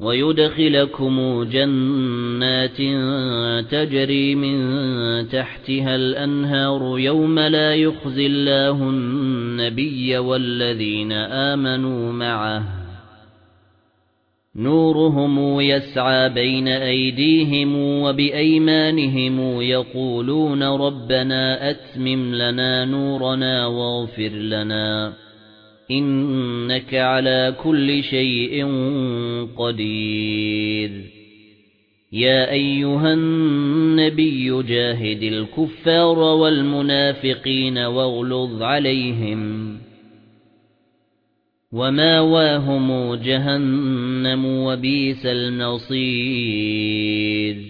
وَيُدْخِلَكُمْ جَنَّاتٍ تَجْرِي مِن تَحْتِهَا الْأَنْهَارُ يَوْمَ لَا يُخْزِي اللَّهُ النَّبِيَّ وَالَّذِينَ آمَنُوا مَعَهُ. نُورُهُمْ يَسْعَى بَيْنَ أَيْدِيهِمْ وَبِأَيْمَانِهِمْ يَقُولُونَ رَبَّنَا أَتْمِمْ لَنَا نُورَنَا وَاغْفِرْ لَنَا. إِنَّكَ عَلَى كُلِّ شَيْءٍ قَدِيرٌ. يَا أَيُّهَا النَّبِيُّ جَاهِدِ الْكُفَّارَ وَالْمُنَافِقِينَ وَاغْلُظْ عَلَيْهِمْ. وَمَأْوَاهُمْ جَهَنَّمُ وَبِئْسَ الْمَصِيرُ.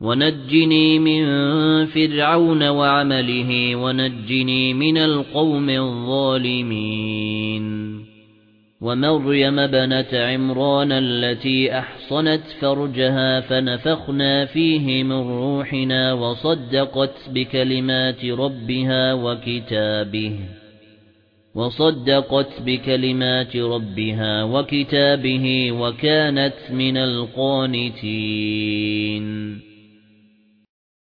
ونجني من فرعون وعمله ونجني من القوم الظالمين. ومريم بنت عمران التي أحصنت فرجها فنفخنا فيه من روحنا وصدقت بكلمات ربها وكتابه وصدقت بكلمات ربها وكتابه وكانت من القانتين.